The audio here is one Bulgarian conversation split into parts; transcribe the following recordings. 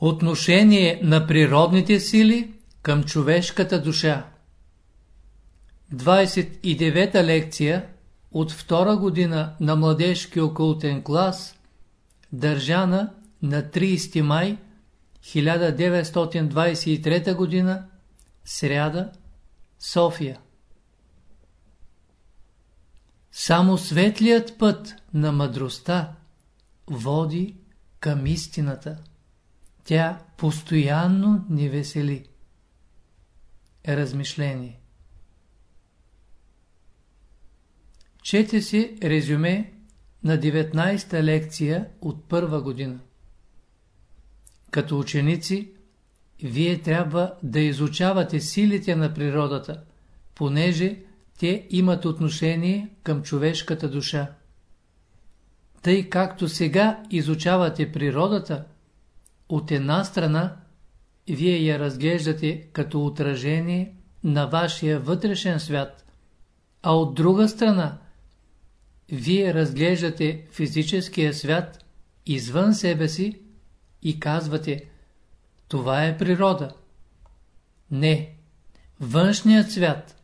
Отношение на природните сили към човешката душа 29-та лекция от втора година на младежки окултен клас, държана на 30 май 1923 година, сряда, София. Само светлият път на мъдростта води към истината. Тя постоянно ни весели. Размишление Чете си резюме на 19-та лекция от първа година. Като ученици, вие трябва да изучавате силите на природата, понеже те имат отношение към човешката душа. Тъй както сега изучавате природата, от една страна, вие я разглеждате като отражение на вашия вътрешен свят, а от друга страна, вие разглеждате физическия свят извън себе си и казвате това е природа. Не, външният свят,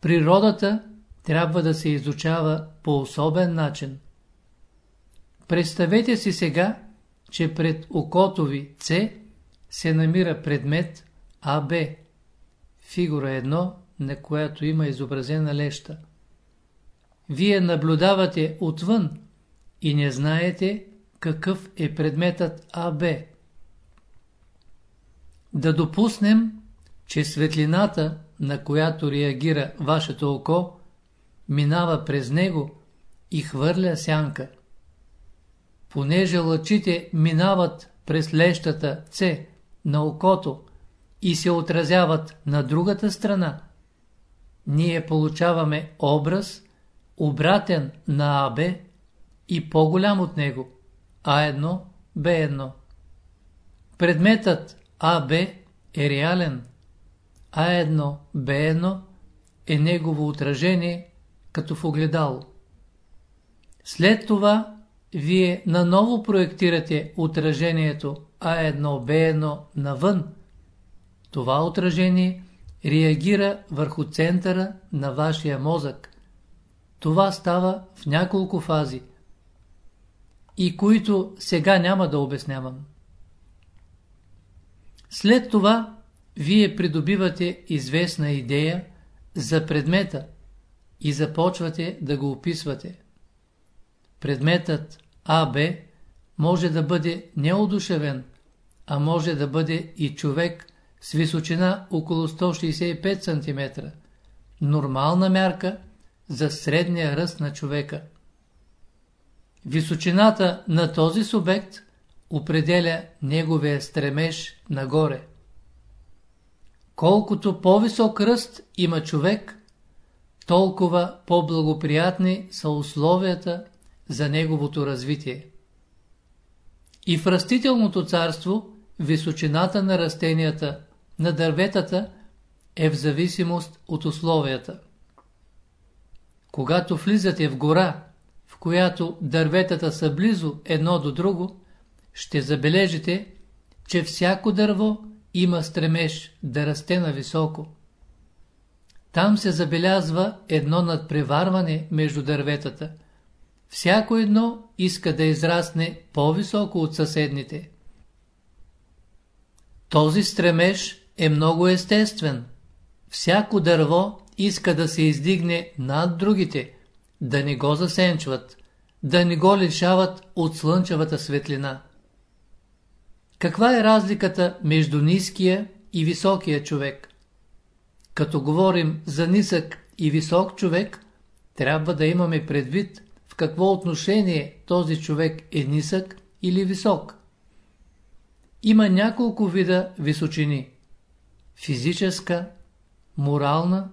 природата трябва да се изучава по особен начин. Представете си сега, че пред окото ви С се намира предмет АБ, фигура 1, на която има изобразена леща. Вие наблюдавате отвън и не знаете какъв е предметът АБ. Да допуснем, че светлината, на която реагира вашето око, минава през него и хвърля сянка. Понеже лъчите минават през лещата С на окото и се отразяват на другата страна, ние получаваме образ, обратен на АБ и по-голям от него, А1, Б1. Предметът АБ е реален, А1, Б1 е негово отражение като в огледало. След това вие наново проектирате отражението А1, Б1 навън. Това отражение реагира върху центъра на вашия мозък. Това става в няколко фази, и които сега няма да обяснявам. След това вие придобивате известна идея за предмета и започвате да го описвате. Предметът АБ може да бъде неодушевен, а може да бъде и човек с височина около 165 см, нормална мярка за средния ръст на човека. Височината на този субект определя неговия стремеж нагоре. Колкото по-висок ръст има човек, толкова по-благоприятни са условията за неговото развитие. И в растителното царство височината на растенията, на дърветата е в зависимост от условията. Когато влизате в гора, в която дърветата са близо едно до друго, ще забележите, че всяко дърво има стремеж да расте нависоко. Там се забелязва едно надпреварване между дърветата. Всяко едно иска да израсне по-високо от съседните. Този стремеж е много естествен. Всяко дърво иска да се издигне над другите, да не го засенчват, да не го лишават от слънчевата светлина. Каква е разликата между ниския и високия човек? Като говорим за нисък и висок човек, трябва да имаме предвид в какво отношение този човек е нисък или висок. Има няколко вида височини – физическа, морална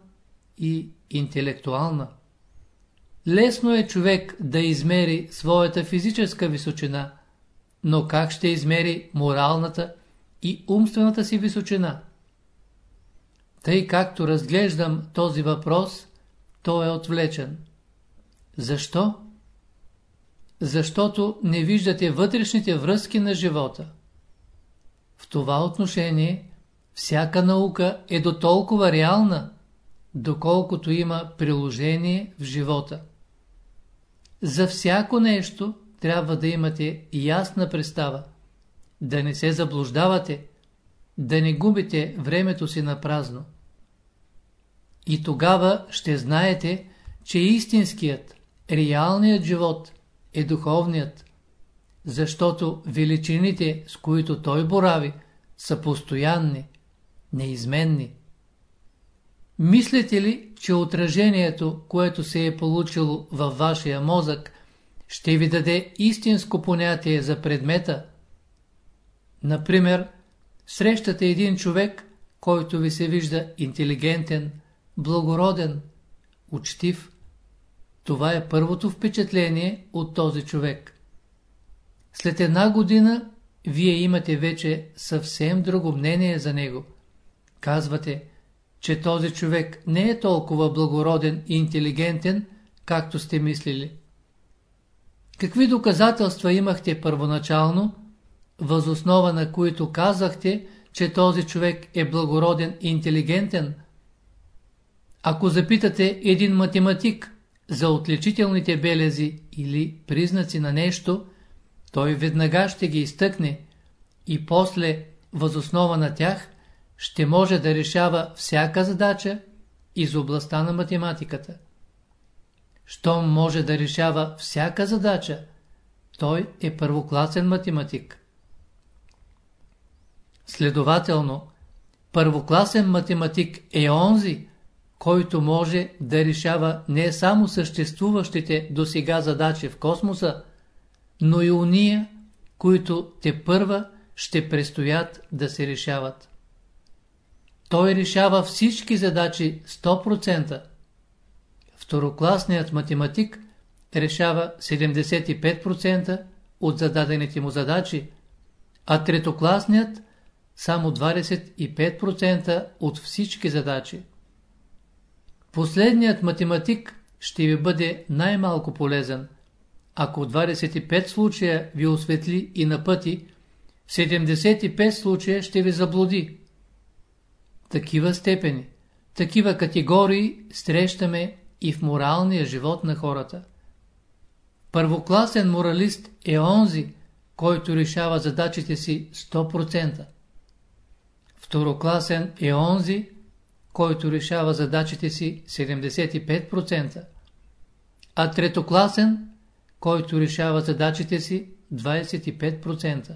и интелектуална. Лесно е човек да измери своята физическа височина, но как ще измери моралната и умствената си височина? Тъй както разглеждам този въпрос, той е отвлечен. Защо? Защото не виждате вътрешните връзки на живота. В това отношение всяка наука е до толкова реална, доколкото има приложение в живота. За всяко нещо трябва да имате ясна представа, да не се заблуждавате, да не губите времето си на празно. И тогава ще знаете, че истинският, реалният живот е духовният, защото величините, с които той борави, са постоянни, неизменни. Мислите ли, че отражението, което се е получило във вашия мозък, ще ви даде истинско понятие за предмета? Например, срещате един човек, който ви се вижда интелигентен, благороден, учтив. Това е първото впечатление от този човек. След една година вие имате вече съвсем друго мнение за него. Казвате, че този човек не е толкова благороден и интелигентен, както сте мислили. Какви доказателства имахте първоначално, възоснова на които казахте, че този човек е благороден и интелигентен? Ако запитате един математик за отличителните белези или признаци на нещо, той веднага ще ги изтъкне и после, възоснова на тях, ще може да решава всяка задача из областта на математиката. Щом може да решава всяка задача, той е първокласен математик. Следователно, първокласен математик е онзи, който може да решава не само съществуващите до сега задачи в космоса, но и уния, които те първа ще престоят да се решават. Той решава всички задачи 100%. Второкласният математик решава 75% от зададените му задачи, а третокласният само 25% от всички задачи. Последният математик ще ви бъде най-малко полезен, ако 25 случая ви осветли и на пъти, в 75 случая ще ви заблуди. Такива степени, такива категории срещаме и в моралния живот на хората. Първокласен моралист е онзи, който решава задачите си 100%. Второкласен е онзи, който решава задачите си 75%, а третокласен, който решава задачите си 25%.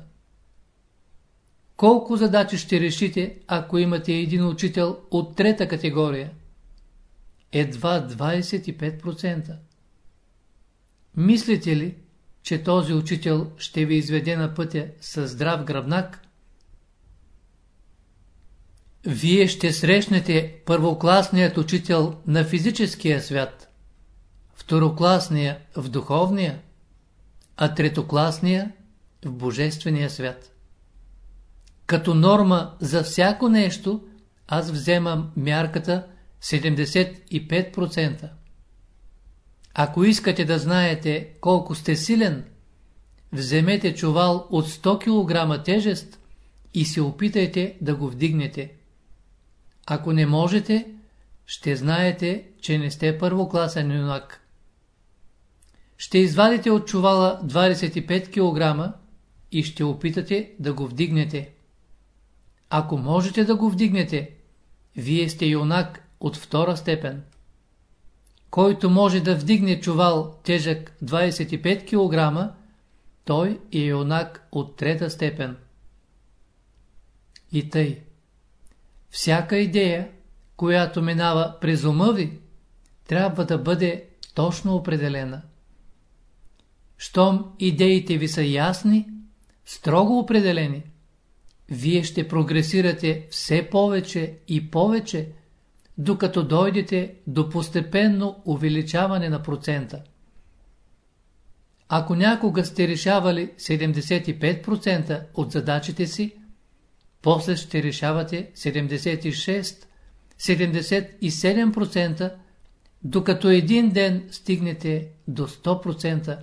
Колко задачи ще решите, ако имате един учител от трета категория? Едва 25%. Мислите ли, че този учител ще ви изведе на пътя със здрав гръбнак? Вие ще срещнете първокласният учител на физическия свят, второкласния в духовния, а третокласния в божествения свят. Като норма за всяко нещо, аз вземам мярката 75%. Ако искате да знаете колко сте силен, вземете чувал от 100 кг тежест и се опитайте да го вдигнете. Ако не можете, ще знаете, че не сте първокласен юнак. Ще извадите от чувала 25 кг и ще опитате да го вдигнете. Ако можете да го вдигнете, вие сте юнак от втора степен. Който може да вдигне чувал тежък 25 кг, той е юнак от трета степен. И тъй. Всяка идея, която минава през ума ви, трябва да бъде точно определена. Щом идеите ви са ясни, строго определени, вие ще прогресирате все повече и повече, докато дойдете до постепенно увеличаване на процента. Ако някога сте решавали 75% от задачите си, после ще решавате 76, 77%, докато един ден стигнете до 100%,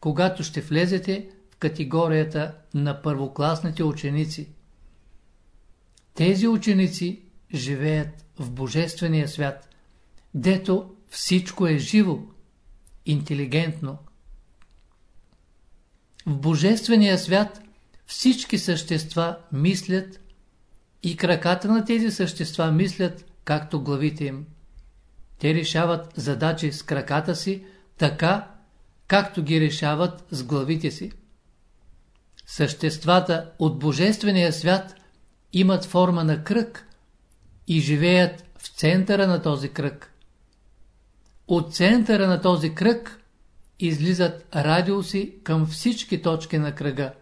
когато ще влезете в категорията на първокласните ученици. Тези ученици живеят в Божествения свят, дето всичко е живо, интелигентно. В Божествения свят всички същества мислят и краката на тези същества мислят, както главите им. Те решават задачи с краката си, така, както ги решават с главите си. Съществата от Божествения свят имат форма на кръг и живеят в центъра на този кръг. От центъра на този кръг излизат радиуси към всички точки на кръга.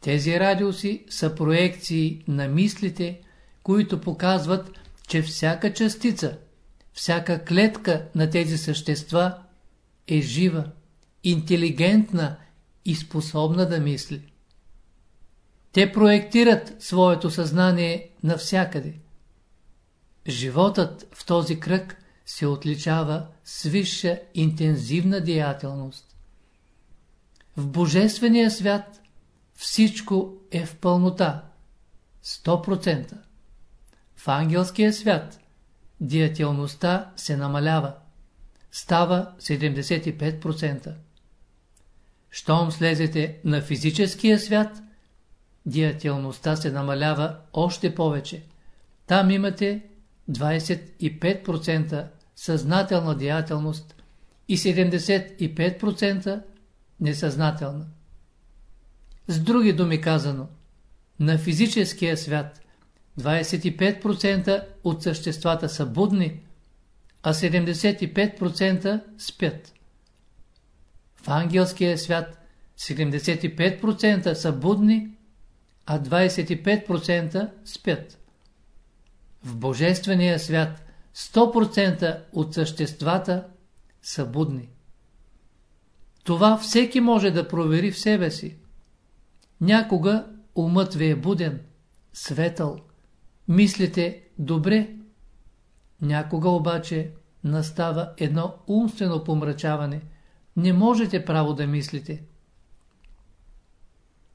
Тези радиуси са проекции на мислите, които показват, че всяка частица, всяка клетка на тези същества е жива, интелигентна и способна да мисли. Те проектират своето съзнание навсякъде. Животът в този кръг се отличава с висша интензивна деятелност. В Божествения свят всичко е в пълнота, 100%. В ангелския свят деятелността се намалява, става 75%. Щом слезете на физическия свят, деятелността се намалява още повече. Там имате 25% съзнателна деятелност и 75% несъзнателна. С други думи казано, на физическия свят 25% от съществата са будни, а 75% спят. В ангелския свят 75% са будни, а 25% спят. В Божествения свят 100% от съществата са будни. Това всеки може да провери в себе си. Някога умът ви е буден, светъл, мислите добре. Някога обаче настава едно умствено помрачаване. Не можете право да мислите.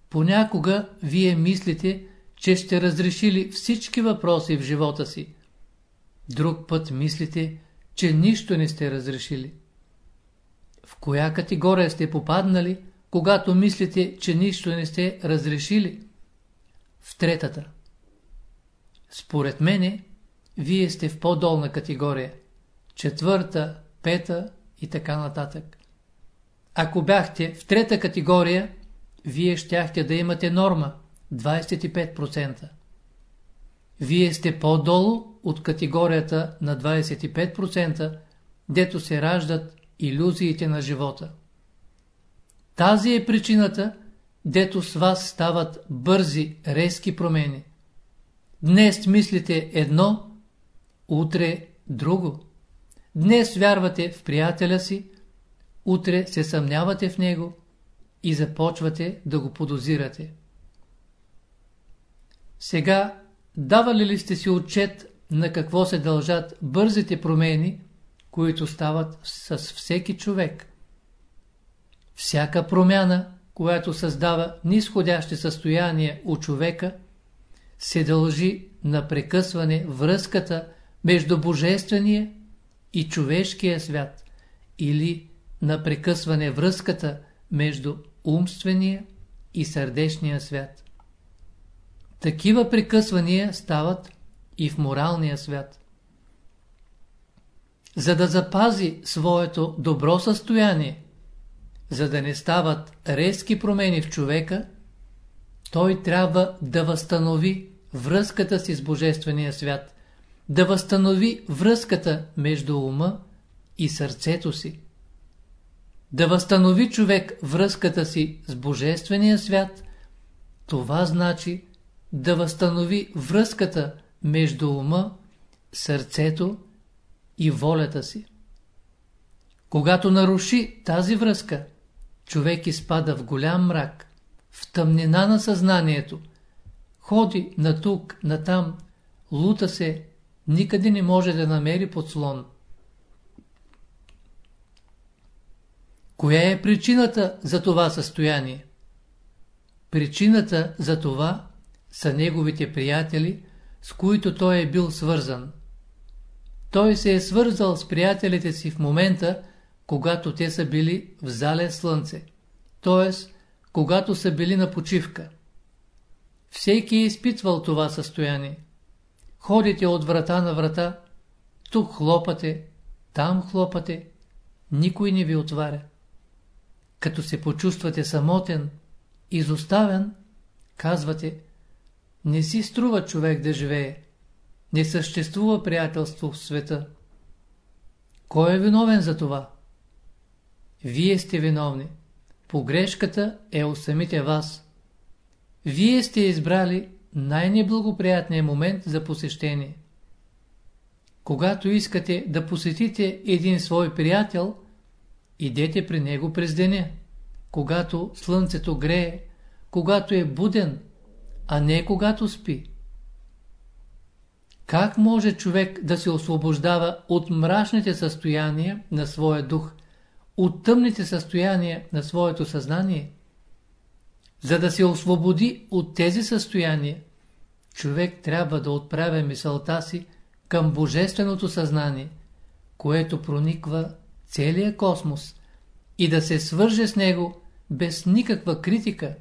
Понякога вие мислите, че сте разрешили всички въпроси в живота си. Друг път мислите, че нищо не сте разрешили. В коя категория сте попаднали, когато мислите, че нищо не сте разрешили? В третата. Според мене, вие сте в по-долна категория. Четвърта, пета и така нататък. Ако бяхте в трета категория, вие щяхте да имате норма 25%. Вие сте по-долу от категорията на 25%, дето се раждат иллюзиите на живота. Тази е причината, дето с вас стават бързи, резки промени. Днес мислите едно, утре друго. Днес вярвате в приятеля си, утре се съмнявате в него и започвате да го подозирате. Сега, давали ли сте си отчет на какво се дължат бързите промени, които стават с всеки човек? Всяка промяна, която създава нисходящи състояния у човека, се дължи на прекъсване връзката между божествения и човешкия свят или на прекъсване връзката между умствения и сърдечния свят. Такива прекъсвания стават и в моралния свят. За да запази своето добро състояние, за да не стават резки промени в човека, той трябва да възстанови връзката си с Божествения свят, да възстанови връзката между ума и сърцето си. Да възстанови човек връзката си с Божествения свят, това значи да възстанови връзката между ума, сърцето и волята си. Когато наруши тази връзка, човек изпада в голям мрак, в тъмнина на съзнанието, ходи на тук, на там, лута се, никъде не може да намери подслон. Коя е причината за това състояние? Причината за това са неговите приятели, с които той е бил свързан. Той се е свързал с приятелите си в момента, когато те са били в зале слънце, т.е. когато са били на почивка. Всеки е изпитвал това състояние. Ходите от врата на врата, тук хлопате, там хлопате, никой не ви отваря. Като се почувствате самотен, изоставен, казвате, не си струва човек да живее, не съществува приятелство в света. Кой е виновен за това? Вие сте виновни. Погрешката е у самите вас. Вие сте избрали най-неблагоприятният момент за посещение. Когато искате да посетите един свой приятел, идете при него през деня, когато слънцето грее, когато е буден, а не когато спи. Как може човек да се освобождава от мрачните състояния на своя дух, от тъмните състояния на своето съзнание? За да се освободи от тези състояния, човек трябва да отправя мисълта си към Божественото съзнание, което прониква целия космос и да се свърже с него без никаква критика,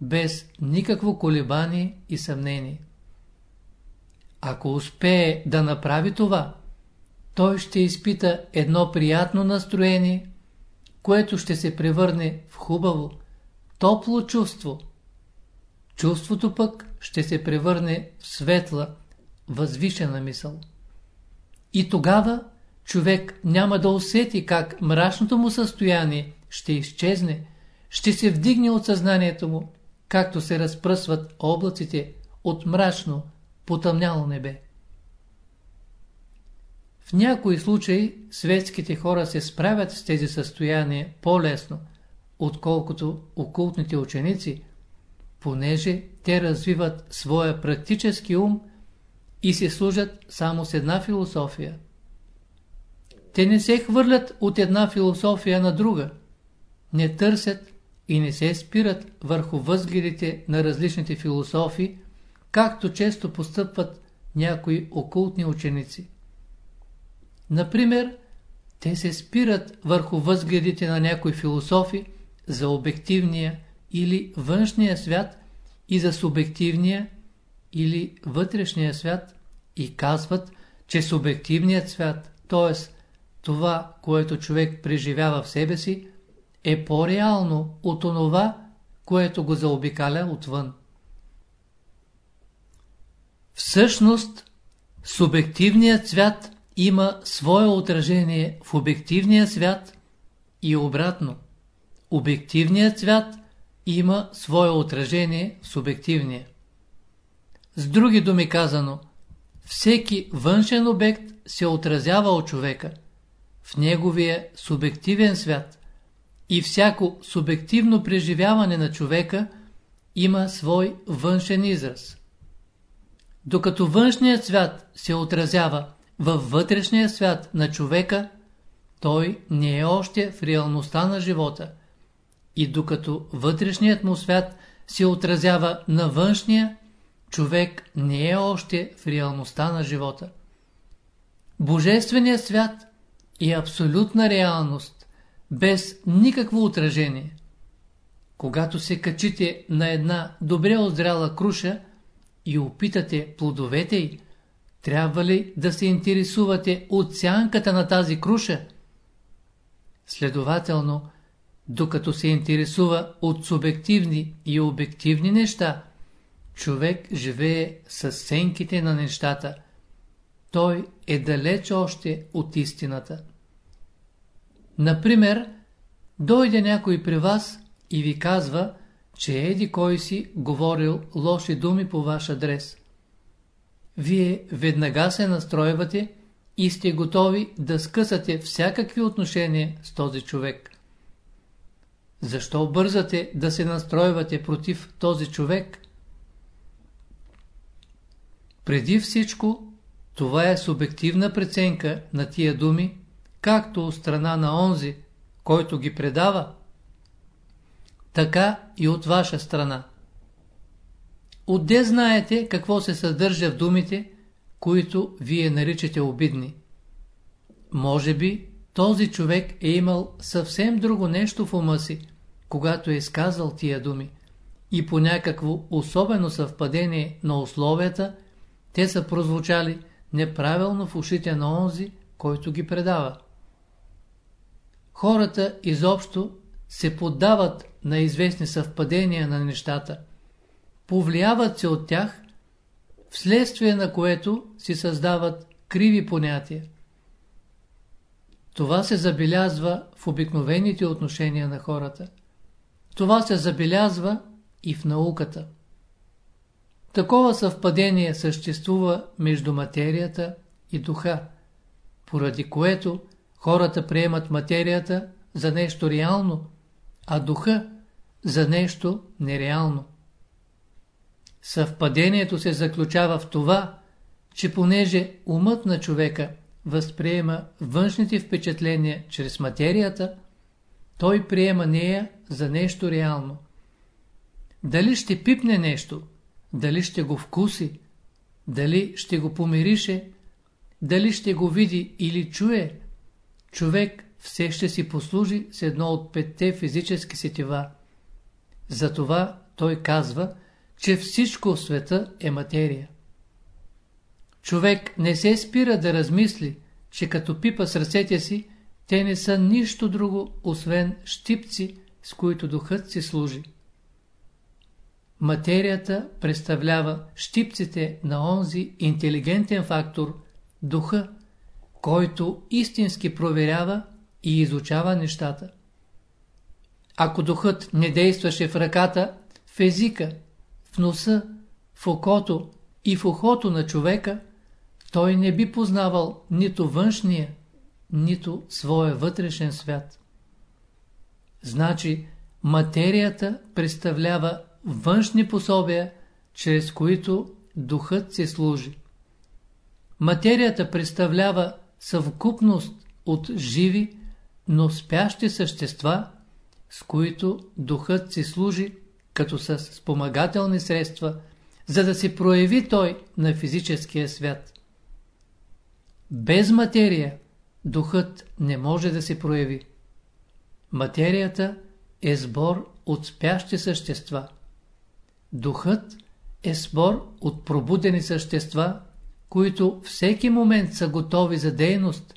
без никакво колебание и съмнение. Ако успее да направи това, той ще изпита едно приятно настроение, което ще се превърне в хубаво, топло чувство. Чувството пък ще се превърне в светла, възвишена мисъл. И тогава човек няма да усети как мрачното му състояние ще изчезне, ще се вдигне от съзнанието му, както се разпръсват облаците от мрачно, потъмняло небе. В някои случаи светските хора се справят с тези състояния по-лесно, отколкото окултните ученици, понеже те развиват своя практически ум и се служат само с една философия. Те не се хвърлят от една философия на друга, не търсят и не се спират върху възгледите на различните философии, както често постъпват някои окултни ученици. Например, те се спират върху възгледите на някои философи за обективния или външния свят и за субективния или вътрешния свят и казват, че субективният свят, т.е. това, което човек преживява в себе си, е по-реално от онова, което го заобикаля отвън. Всъщност, субективният свят има свое отражение в обективния свят и обратно. Обективният свят има свое отражение в субективния. С други думи казано, всеки външен обект се отразява от човека, в неговия субективен свят и всяко субективно преживяване на човека има свой външен израз. Докато външният свят се отразява във вътрешния свят на човека, той не е още в реалността на живота. И докато вътрешният му свят се отразява на външния, човек не е още в реалността на живота. Божественият свят е абсолютна реалност, без никакво отражение. Когато се качите на една добре озряла круша и опитате плодовете й, трябва ли да се интересувате от сянката на тази круша? Следователно, докато се интересува от субективни и обективни неща, човек живее с сенките на нещата. Той е далеч още от истината. Например, дойде някой при вас и ви казва, че еди кой си говорил лоши думи по ваш адрес. Вие веднага се настройвате и сте готови да скъсате всякакви отношения с този човек. Защо бързате да се настройвате против този човек? Преди всичко, това е субективна преценка на тия думи, както от страна на онзи, който ги предава, така и от ваша страна. Отде знаете какво се съдържа в думите, които вие наричате обидни? Може би този човек е имал съвсем друго нещо в ума си, когато е изказал тия думи. И по някакво особено съвпадение на условията, те са прозвучали неправилно в ушите на онзи, който ги предава. Хората изобщо се поддават на известни съвпадения на нещата, повлияват се от тях, вследствие на което си създават криви понятия. Това се забелязва в обикновените отношения на хората. Това се забелязва и в науката. Такова съвпадение съществува между материята и духа, поради което хората приемат материята за нещо реално, а духа за нещо нереално. Съвпадението се заключава в това, че понеже умът на човека възприема външните впечатления чрез материята, той приема нея за нещо реално. Дали ще пипне нещо, дали ще го вкуси, дали ще го помирише, дали ще го види или чуе, човек все ще си послужи с едно от петте физически сетива. Затова той казва, че всичко в света е материя. Човек не се спира да размисли, че като пипа с ръцете си, те не са нищо друго, освен щипци, с които духът си служи. Материята представлява щипците на онзи интелигентен фактор, духа, който истински проверява и изучава нещата. Ако духът не действаше в ръката, в езика, в носа, в окото и в ухото на човека, той не би познавал нито външния, нито своя вътрешен свят. Значи, материята представлява външни пособия, чрез които духът се служи. Материята представлява съвкупност от живи, но спящи същества, с които духът се служи като с спомагателни средства, за да се прояви той на физическия свят. Без материя духът не може да се прояви. Материята е сбор от спящи същества. Духът е сбор от пробудени същества, които всеки момент са готови за дейност,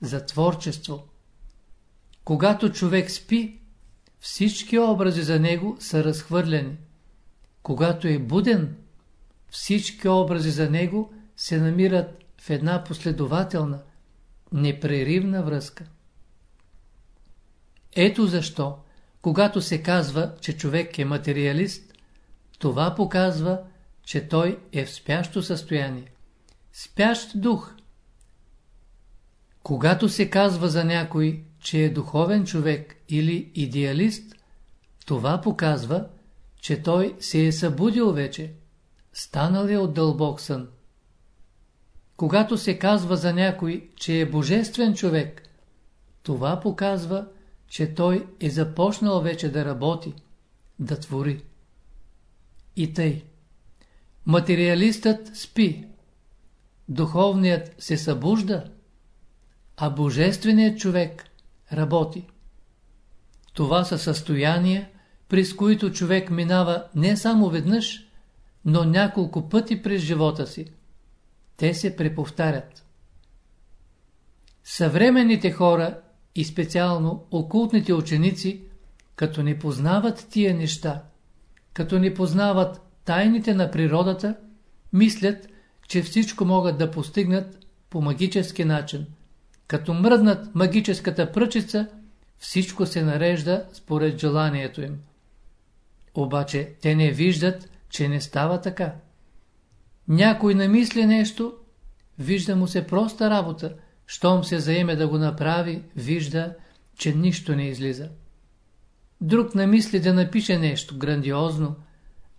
за творчество. Когато човек спи, всички образи за него са разхвърляни. Когато е буден, всички образи за него се намират в една последователна, непреривна връзка. Ето защо, когато се казва, че човек е материалист, това показва, че той е в спящо състояние. Спящ дух. Когато се казва за някой, че е духовен човек или идеалист, това показва, че той се е събудил вече, станал е от дълбок сън. Когато се казва за някой, че е божествен човек, това показва, че той е започнал вече да работи, да твори. И тъй. Материалистът спи, духовният се събужда, а божественият човек работи. Това са състояния, през които човек минава не само веднъж, но няколко пъти през живота си. Те се преповтарят. Съвременните хора и специално окултните ученици, като не познават тия неща, като не познават тайните на природата, мислят, че всичко могат да постигнат по магически начин. Като мръднат магическата пръчица, всичко се нарежда според желанието им. Обаче те не виждат, че не става така. Някой намисли нещо, вижда му се проста работа, щом се заеме да го направи, вижда, че нищо не излиза. Друг намисли да напише нещо грандиозно,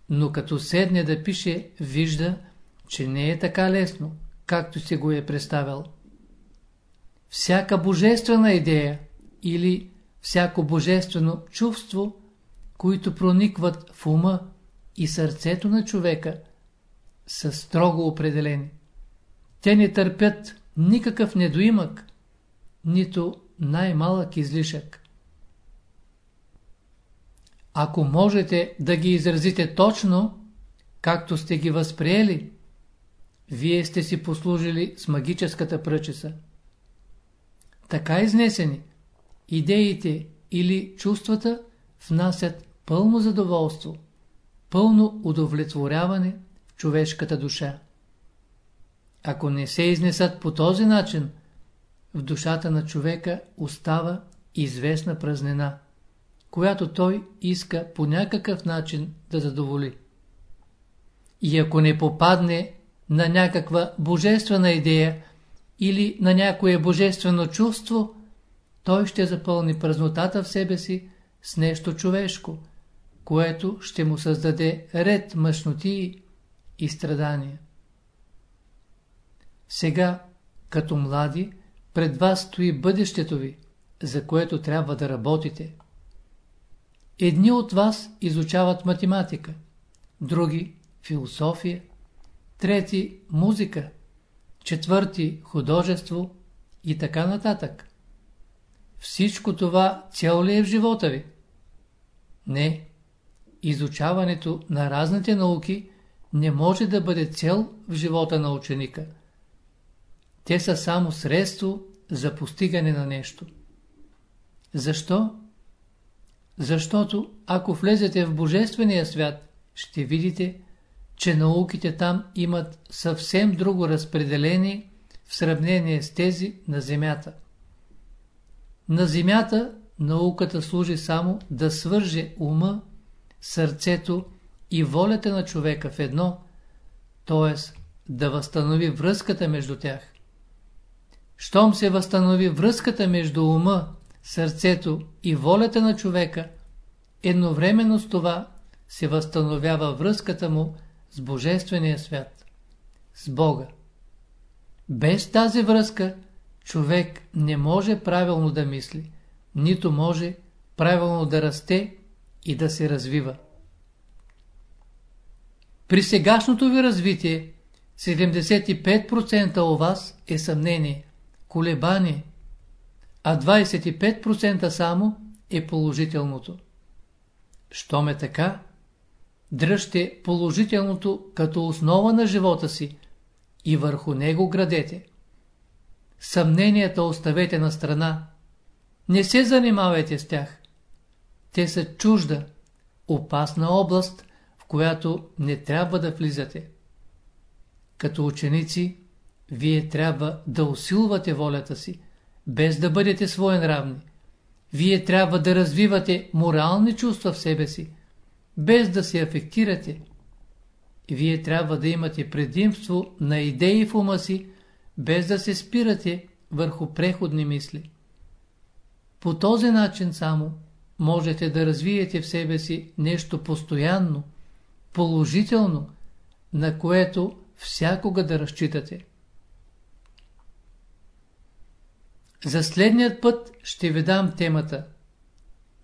но като седне да пише, вижда, че не е така лесно, както си го е представил. Всяка божествена идея или всяко божествено чувство, които проникват в ума и сърцето на човека са строго определени. Те не търпят никакъв недоимък, нито най-малък излишък. Ако можете да ги изразите точно, както сте ги възприели, вие сте си послужили с магическата пръчеса. Така изнесени, идеите или чувствата внасят пълно задоволство, пълно удовлетворяване в човешката душа. Ако не се изнесат по този начин, в душата на човека остава известна празнена, която той иска по някакъв начин да задоволи. И ако не попадне на някаква божествена идея или на някое божествено чувство, той ще запълни празнотата в себе си с нещо човешко, което ще му създаде ред мъжноти и страдания. Сега, като млади, пред вас стои бъдещето ви, за което трябва да работите. Едни от вас изучават математика, други – философия, трети – музика, четвърти – художество и така нататък. Всичко това цяло ли е в живота ви? Не. Изучаването на разните науки не може да бъде цел в живота на ученика. Те са само средство за постигане на нещо. Защо? Защото ако влезете в Божествения свят, ще видите, че науките там имат съвсем друго разпределение в сравнение с тези на Земята. На Земята науката служи само да свърже ума, сърцето и волята на човека в едно, т.е. да възстанови връзката между тях. Щом се възстанови връзката между ума, сърцето и волята на човека, едновременно с това се възстановява връзката му с Божествения свят, с Бога. Без тази връзка човек не може правилно да мисли, нито може правилно да расте и да се развива. При сегашното ви развитие 75% у вас е съмнение, колебание, а 25% само е положителното. Щом е така, дръжте положителното като основа на живота си и върху него градете. Съмненията оставете на страна. Не се занимавайте с тях. Те са чужда, опасна област, в която не трябва да влизате. Като ученици, вие трябва да усилвате волята си, без да бъдете своенравни. Вие трябва да развивате морални чувства в себе си, без да се афектирате. Вие трябва да имате предимство на идеи в ума си, без да се спирате върху преходни мисли. По този начин само можете да развиете в себе си нещо постоянно, положително, на което всякога да разчитате. За следният път ще ви дам темата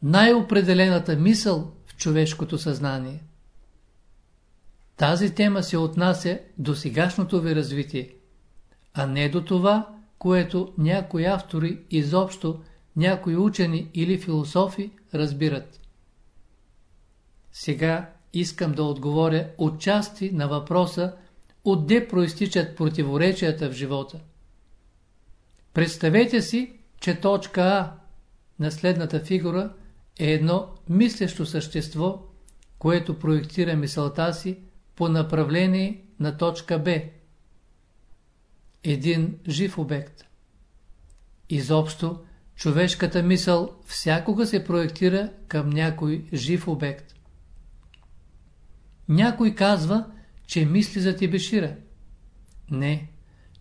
Най-определената мисъл човешкото съзнание. Тази тема се отнася до сегашното ви развитие, а не до това, което някои автори изобщо, някои учени или философи разбират. Сега искам да отговоря отчасти на въпроса, отде проистичат противоречията в живота. Представете си, че точка А на следната фигура е едно мислещо същество, което проектира мисълта си по направление на точка Б. Един жив обект. Изобщо, човешката мисъл всякога се проектира към някой жив обект. Някой казва, че мисли за Тибешира. Не,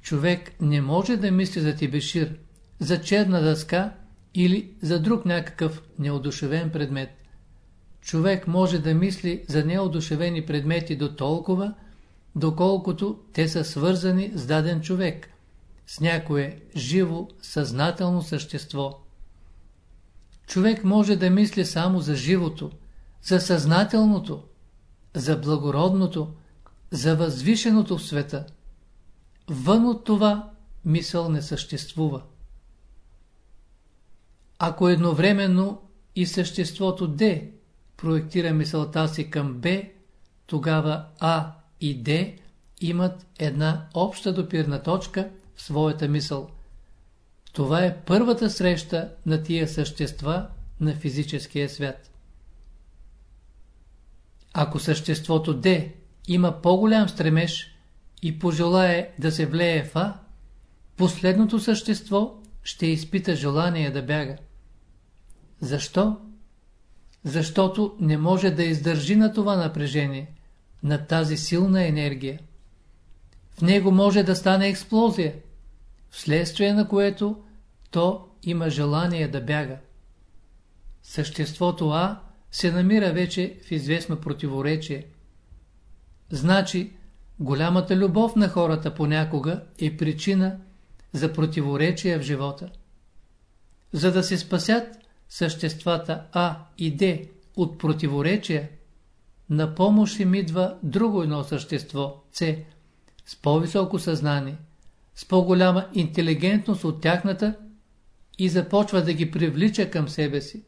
човек не може да мисли за Тибешир, за черна дъска или за друг някакъв неодушевен предмет. Човек може да мисли за неодушевени предмети до толкова, доколкото те са свързани с даден човек, с някое живо, съзнателно същество. Човек може да мисли само за живото, за съзнателното, за благородното, за възвишеното в света. Вън от това мисъл не съществува. Ако едновременно и съществото Д проектира мисълта си към Б, тогава А и Д имат една обща допирна точка в своята мисъл. Това е първата среща на тия същества на физическия свят. Ако съществото Д има по-голям стремеж и пожелае да се влее в А, последното същество ще изпита желание да бяга. Защо? Защото не може да издържи на това напрежение, на тази силна енергия. В него може да стане експлозия, вследствие на което то има желание да бяга. Съществото А се намира вече в известно противоречие. Значи, голямата любов на хората понякога е причина за противоречия в живота. За да се спасят съществата А и Д от противоречия, на помощ им идва друго едно същество, С, с по-високо съзнание, с по-голяма интелигентност от тяхната и започва да ги привлича към себе си.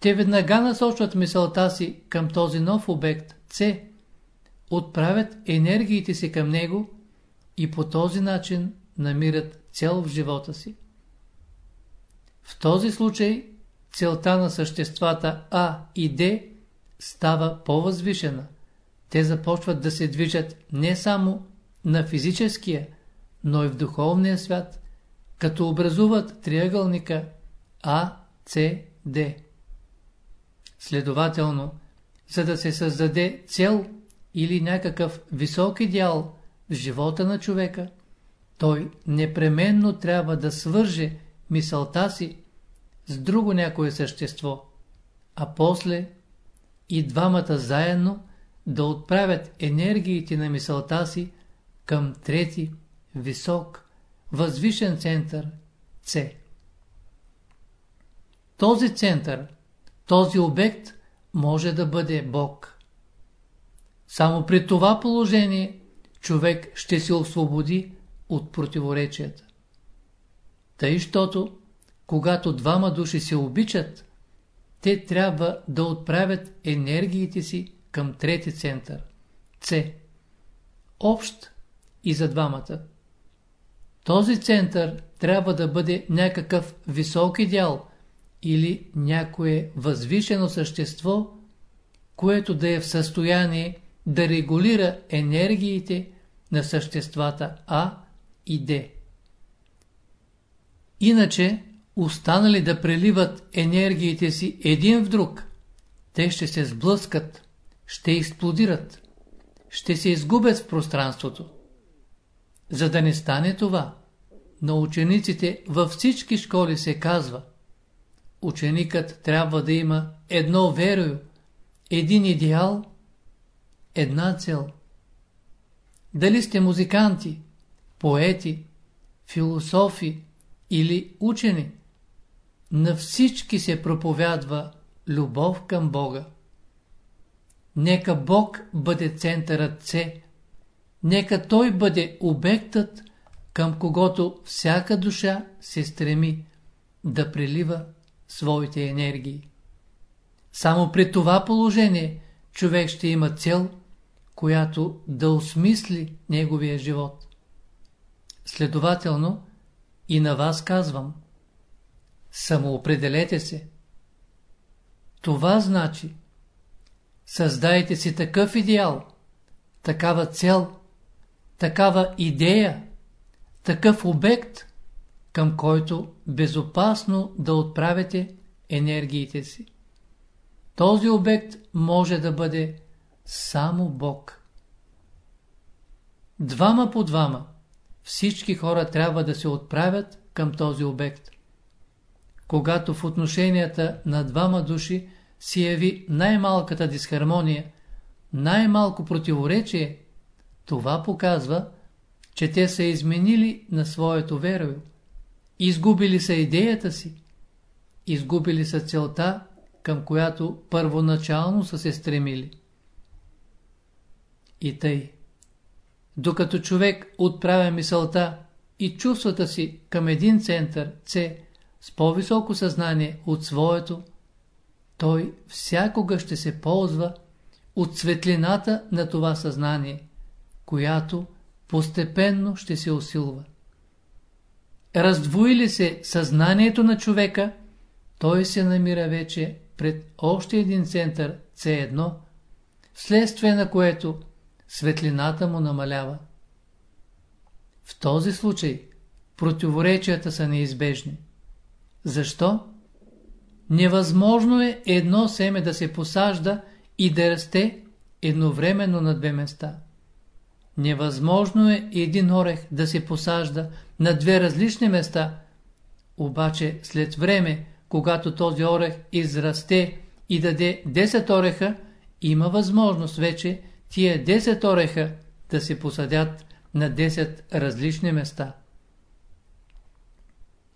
Те веднага насочват мисълта си към този нов обект, С, отправят енергиите си към него и по този начин намират цел в живота си. В този случай целта на съществата А и Д става по-възвишена. Те започват да се движат не само на физическия, но и в духовния свят, като образуват триъгълника А, С, Д. Следователно, за да се създаде цел или някакъв висок идеал в живота на човека, той непременно трябва да свърже мисълта си с друго някое същество, а после и двамата заедно да отправят енергиите на мисълта си към трети, висок, възвишен център С. Този център, този обект може да бъде Бог. Само при това положение човек ще се освободи от противоречията. Тъй, щото, когато двама души се обичат, те трябва да отправят енергиите си към трети център – С. Общ и за двамата. Този център трябва да бъде някакъв висок идеал или някое възвишено същество, което да е в състояние да регулира енергиите на съществата А и Д. Иначе, останали да преливат енергиите си един в друг, те ще се сблъскат, ще експлодират, ще се изгубят в пространството. За да не стане това, на учениците във всички школи се казва ученикът трябва да има едно верою, един идеал, една цел. Дали сте музиканти, поети, философи или учени, на всички се проповядва любов към Бога. Нека Бог бъде центърът С, нека Той бъде обектът, към когото всяка душа се стреми да прилива своите енергии. Само при това положение човек ще има цел, която да осмисли неговия живот. Следователно, и на вас казвам, самоопределете се. Това значи, създайте си такъв идеал, такава цел, такава идея, такъв обект, към който безопасно да отправите енергиите си. Този обект може да бъде само Бог. Двама по двама всички хора трябва да се отправят към този обект. Когато в отношенията на двама души си яви най-малката дисхармония, най-малко противоречие, това показва, че те са изменили на своето верою, изгубили са идеята си, изгубили са целта, към която първоначално са се стремили. И тъй. Докато човек отправя мисълта и чувствата си към един център, С, с по-високо съзнание от своето, той всякога ще се ползва от светлината на това съзнание, която постепенно ще се усилва. Раздвои ли се съзнанието на човека, той се намира вече пред още един център C1, вследствие на което светлината му намалява. В този случай противоречията са неизбежни. Защо? Невъзможно е едно семе да се посажда и да расте едновременно на две места. Невъзможно е един орех да се посажда на две различни места, обаче след време, когато този орех израсте и даде 10 ореха, има възможност вече тия 10 ореха да се посадят на 10 различни места.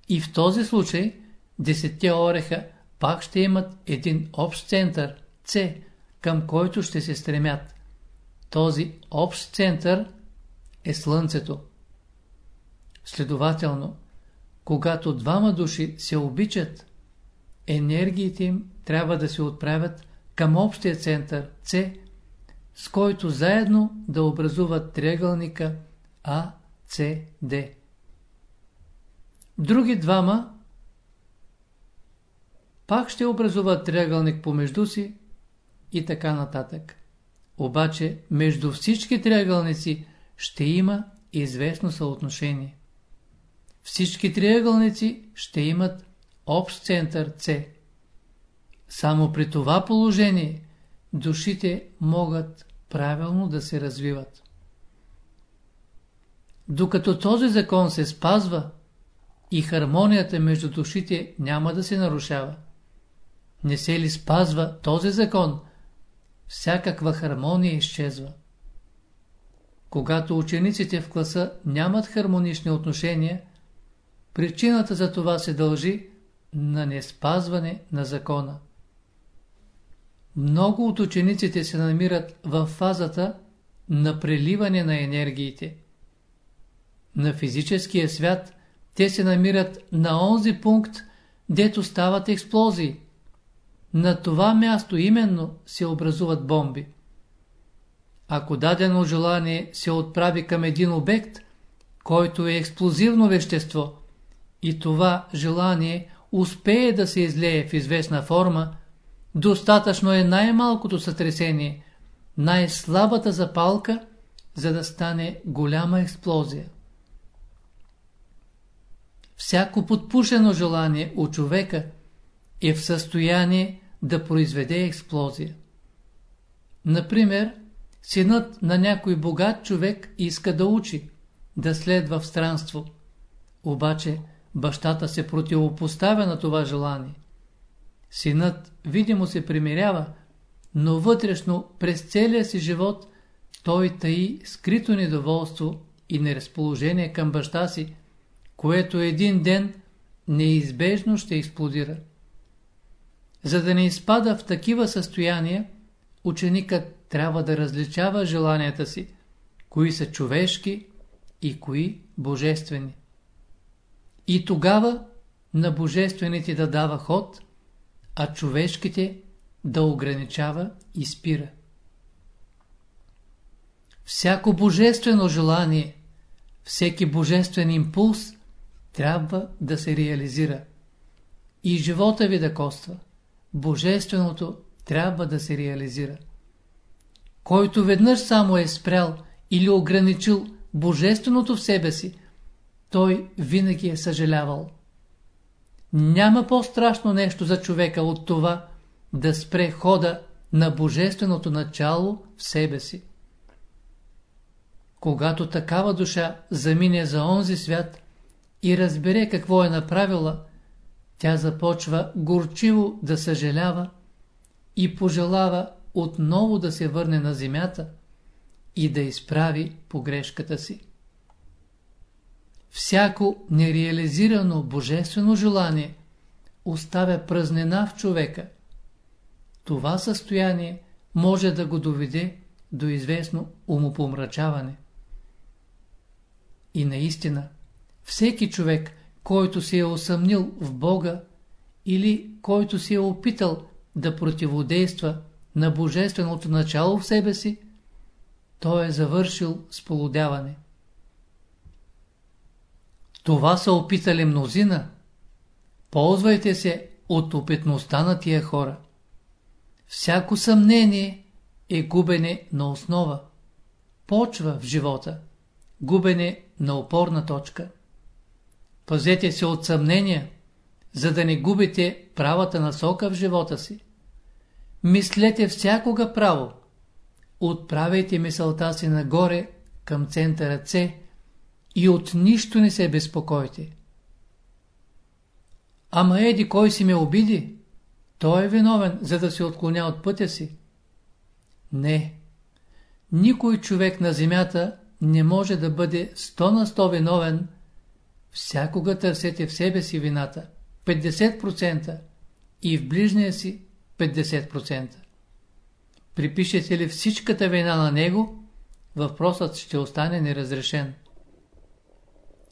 И в този случай 10 ореха пак ще имат един общ център, С, към който ще се стремят. Този общ център е Слънцето. Следователно, когато двама души се обичат, енергиите им трябва да се отправят към общия център С, с който заедно да образуват триъгълника А, С, Д. Други двама пак ще образуват триъгълник помежду си и така нататък. Обаче между всички триъгълници ще има известно съотношение. Всички триъгълници ще имат общ център С. Само при това положение душите могат правилно да се развиват. Докато този закон се спазва и хармонията между душите няма да се нарушава. Не се ли спазва този закон, всякаква хармония изчезва. Когато учениците в класа нямат хармонични отношения, причината за това се дължи на неспазване на закона. Много от учениците се намират в фазата на преливане на енергиите. На физическия свят те се намират на онзи пункт, дето стават експлозии. На това място именно се образуват бомби. Ако дадено желание се отправи към един обект, който е експлозивно вещество, и това желание успее да се излее в известна форма, достатъчно е най-малкото сътресение, най-слабата запалка, за да стане голяма експлозия. Всяко подпушено желание у човека е в състояние да произведе експлозия. Например, синът на някой богат човек иска да учи, да следва в странство. Обаче бащата се противопоставя на това желание. Синът видимо се примирява, но вътрешно през целия си живот той таи скрито недоволство и неразположение към баща си, което един ден неизбежно ще експлодира. За да не изпада в такива състояния, ученикът трябва да различава желанията си, кои са човешки и кои божествени. И тогава на божествените да дава ход, а човешките да ограничава и спира. Всяко божествено желание, всеки божествен импулс трябва да се реализира. И живота ви да коства. Божественото трябва да се реализира. Който веднъж само е спрял или ограничил Божественото в себе си, той винаги е съжалявал. Няма по-страшно нещо за човека от това да спре хода на Божественото начало в себе си. Когато такава душа замине за онзи свят и разбере какво е направила, тя започва горчиво да съжалява и пожелава отново да се върне на земята и да изправи погрешката си. Всяко нереализирано божествено желание оставя празнена в човека. Това състояние може да го доведе до известно умопомрачаване. И наистина, всеки човек, който се е осъмнил в Бога или който се е опитал да противодейства на божественото начало в себе си, той е завършил с полудяване. Това са опитали мнозина. Ползвайте се от опитността на тия хора. Всяко съмнение е губене на основа, почва в живота, губене на опорна точка. Пазете се от съмнения, за да не губите правата насока в живота си. Мислете всякога право. Отправяйте мисълта си нагоре към центъра С и от нищо не се безпокойте. Ама еди кой си ме обиди? Той е виновен, за да се отклоня от пътя си. Не. Никой човек на земята не може да бъде 100 на 100 виновен. Всякога търсете в себе си вината. 50% и в ближния си 50%. Припишете ли всичката вина на него, въпросът ще остане неразрешен.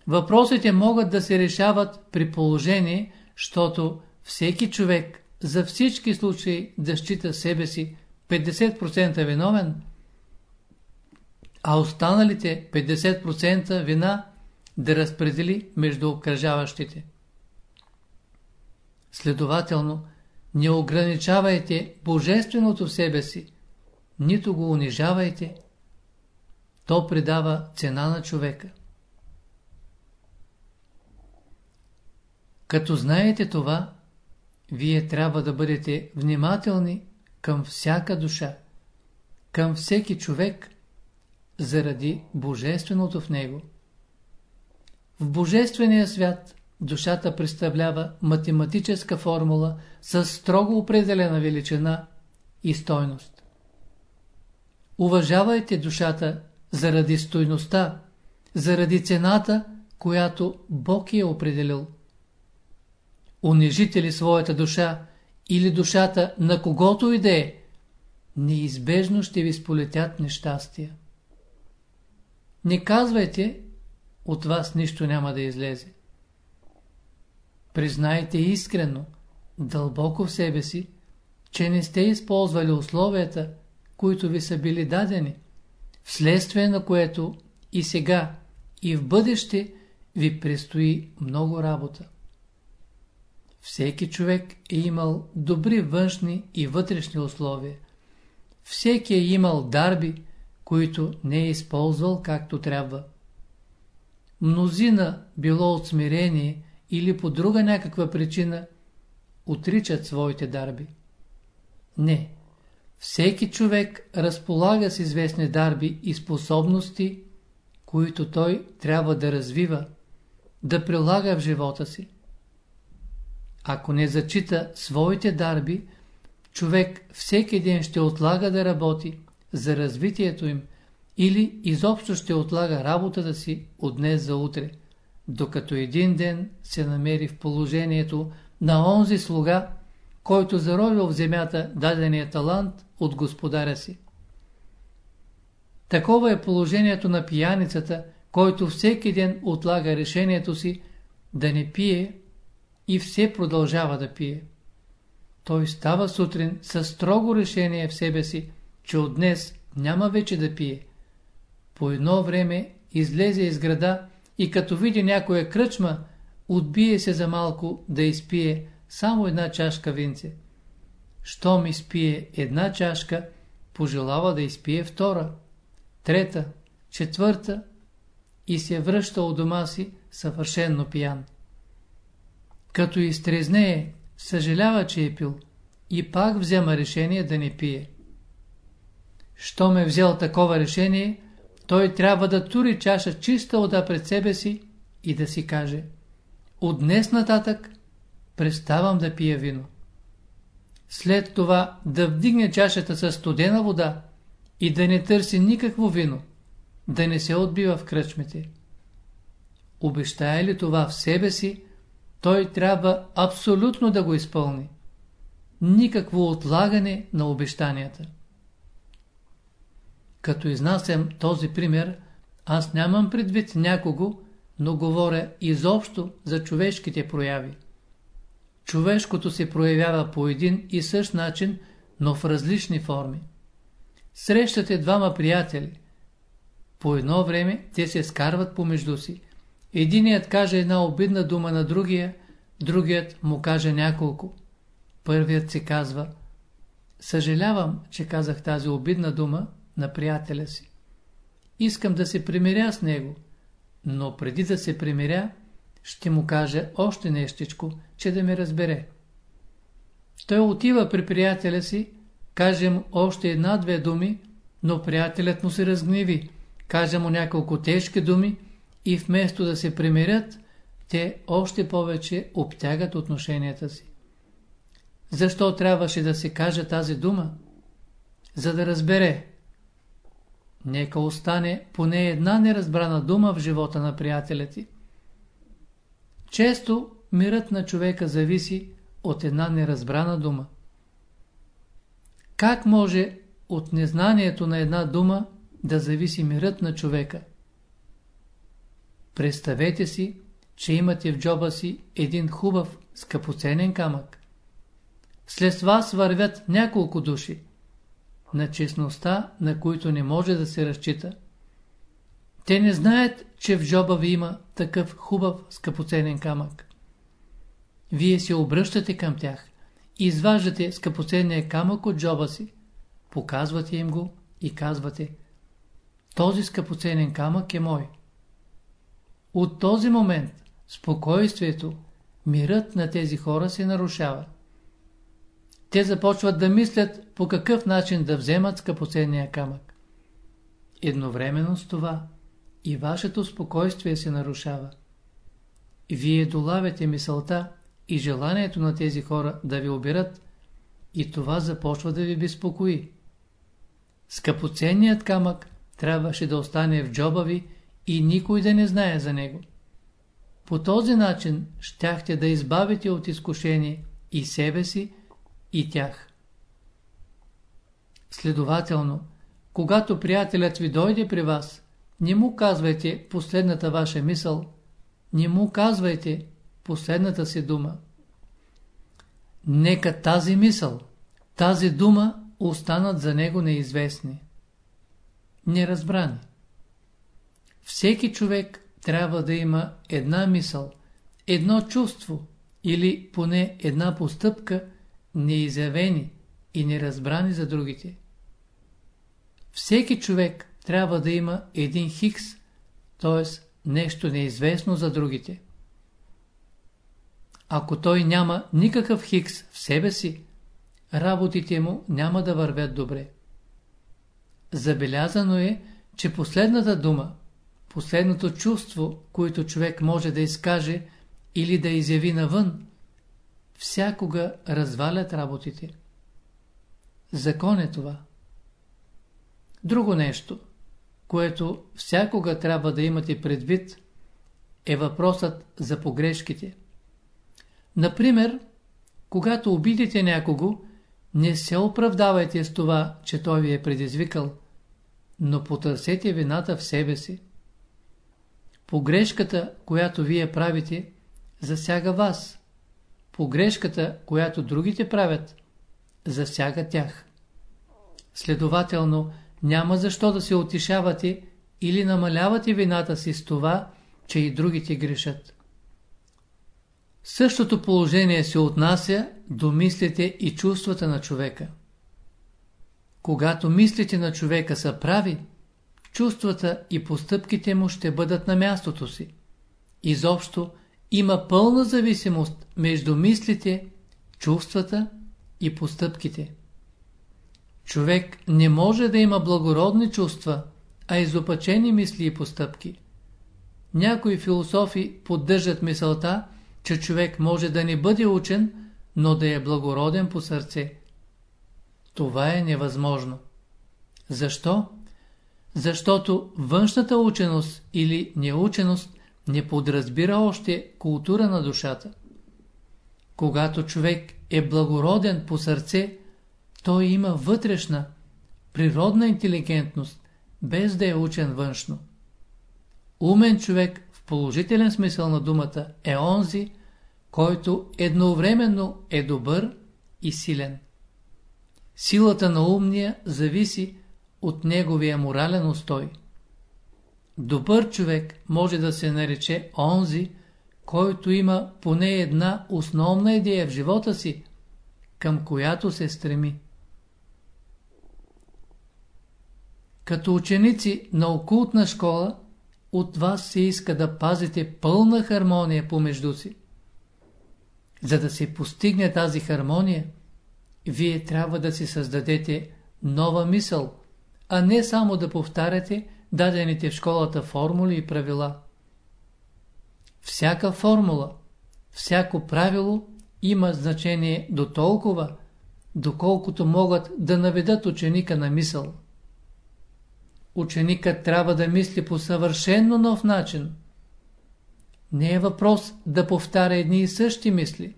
Въпросите могат да се решават при положение, защото всеки човек за всички случаи да счита себе си 50% виновен, а останалите 50% вина да разпредели между окръжаващите. Следователно, не ограничавайте божественото в себе си, нито го унижавайте. То придава цена на човека. Като знаете това, вие трябва да бъдете внимателни към всяка душа, към всеки човек, заради Божественото в него. В Божествения свят душата представлява математическа формула с строго определена величина и стойност. Уважавайте душата заради стойността, заради цената, която Бог е определил. Унижите ли своята душа или душата на когото и да е, неизбежно ще ви сполетят нещастия. Не казвайте, от вас нищо няма да излезе. Признайте искрено, дълбоко в себе си, че не сте използвали условията, които ви са били дадени, вследствие на което и сега, и в бъдеще ви предстои много работа. Всеки човек е имал добри външни и вътрешни условия. Всеки е имал дарби, които не е използвал както трябва. Мнозина, било от смирение или по друга някаква причина, отричат своите дарби. Не. Всеки човек разполага с известни дарби и способности, които той трябва да развива, да прилага в живота си. Ако не зачита своите дарби, човек всеки ден ще отлага да работи за развитието им или изобщо ще отлага работата си от днес за утре, докато един ден се намери в положението на онзи слуга, който заровил в земята дадения талант от господаря си. Такова е положението на пияницата, който всеки ден отлага решението си да не пие и все продължава да пие. Той става сутрин със строго решение в себе си, че от днес няма вече да пие. По едно време излезе из града и като види някоя кръчма, отбие се за малко да изпие само една чашка винце. Щом изпие една чашка, пожелава да изпие втора, трета, четвърта и се връща от дома си съвършенно пиян. Като изтрезнее, съжалява, че е пил и пак взема решение да не пие. Щом е взел такова решение, той трябва да тури чаша чиста вода пред себе си и да си каже От днес нататък преставам да пия вино. След това да вдигне чашата с студена вода и да не търси никакво вино, да не се отбива в кръчмите. Обещая ли това в себе си, той трябва абсолютно да го изпълни. Никакво отлагане на обещанията. Като изнасям този пример, аз нямам предвид някого, но говоря изобщо за човешките прояви. Човешкото се проявява по един и същ начин, но в различни форми. Срещате двама приятели. По едно време те се скарват помежду си. Единият каже една обидна дума на другия, другият му каже няколко. Първият се казва Съжалявам, че казах тази обидна дума на приятеля си. Искам да се примиря с него, но преди да се примиря, ще му кажа още нещичко, че да ме разбере. Той отива при приятеля си, кажем още една-две думи, но приятелят му се разгневи, каже му няколко тежки думи и вместо да се примирят, те още повече обтягат отношенията си. Защо трябваше да се каже тази дума? За да разбере. Нека остане поне една неразбрана дума в живота на приятеля ти. Често мирът на човека зависи от една неразбрана дума. Как може от незнанието на една дума да зависи мирът на човека? Представете си, че имате в джоба си един хубав, скъпоценен камък. След вас вървят няколко души, на честността, на които не може да се разчита. Те не знаят, че в джоба ви има такъв хубав, скъпоценен камък. Вие се обръщате към тях, изваждате скъпоценния камък от джоба си, показвате им го и казвате Този скъпоценен камък е мой. От този момент спокойствието, мирът на тези хора се нарушава. Те започват да мислят по какъв начин да вземат скъпоценния камък. Едновременно с това и вашето спокойствие се нарушава. Вие долавяте мисълта и желанието на тези хора да ви обират и това започва да ви безпокои. Скъпоценният камък трябваше да остане в джоба ви и никой да не знае за него. По този начин щяхте да избавите от изкушение и себе си, и тях. Следователно, когато приятелят ви дойде при вас, не му казвайте последната ваша мисъл, не му казвайте последната си дума. Нека тази мисъл, тази дума останат за него неизвестни. Неразбрани. Всеки човек трябва да има една мисъл, едно чувство или поне една постъпка, неизявени и неразбрани за другите. Всеки човек трябва да има един хикс, т.е. нещо неизвестно за другите. Ако той няма никакъв хикс в себе си, работите му няма да вървят добре. Забелязано е, че последната дума, последното чувство, което човек може да изкаже или да изяви навън, всякога развалят работите. Закон е това. Друго нещо, което всякога трябва да имате предвид, е въпросът за погрешките. Например, когато обидите някого, не се оправдавайте с това, че той ви е предизвикал, но потърсете вината в себе си. Погрешката, която вие правите, засяга вас. Погрешката, която другите правят, засяга тях. Следователно, няма защо да се отишавате или намалявате вината си с това, че и другите грешат. Същото положение се отнася до мислите и чувствата на човека. Когато мислите на човека са прави, чувствата и постъпките му ще бъдат на мястото си. Изобщо има пълна зависимост между мислите, чувствата и постъпките. Човек не може да има благородни чувства, а изопачени мисли и постъпки. Някои философи поддържат мисълта, че човек може да не бъде учен, но да е благороден по сърце. Това е невъзможно. Защо? Защото външната ученост или неученост не подразбира още култура на душата. Когато човек е благороден по сърце, той има вътрешна, природна интелигентност, без да е учен външно. Умен човек в положителен смисъл на думата е онзи, който едновременно е добър и силен. Силата на умния зависи от неговия морален устой. Добър човек може да се нарече онзи, който има поне една основна идея в живота си, към която се стреми. Като ученици на окултна школа, от вас се иска да пазите пълна хармония помежду си. За да се постигне тази хармония, вие трябва да си създадете нова мисъл, а не само да повтаряте дадените в школата формули и правила. Всяка формула, всяко правило има значение до толкова, доколкото могат да наведат ученика на мисъл. Ученикът трябва да мисли по съвършенно нов начин. Не е въпрос да повтаря едни и същи мисли.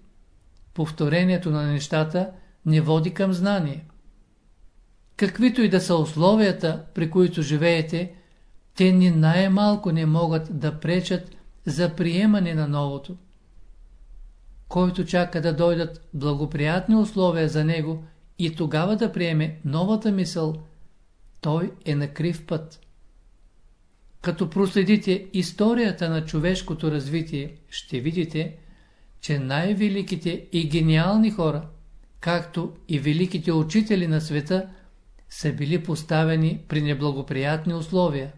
Повторението на нещата не води към знание. Каквито и да са условията, при които живеете, те ни най-малко не могат да пречат за приемане на новото. Който чака да дойдат благоприятни условия за него и тогава да приеме новата мисъл, той е на крив път. Като проследите историята на човешкото развитие, ще видите, че най-великите и гениални хора, както и великите учители на света, са били поставени при неблагоприятни условия.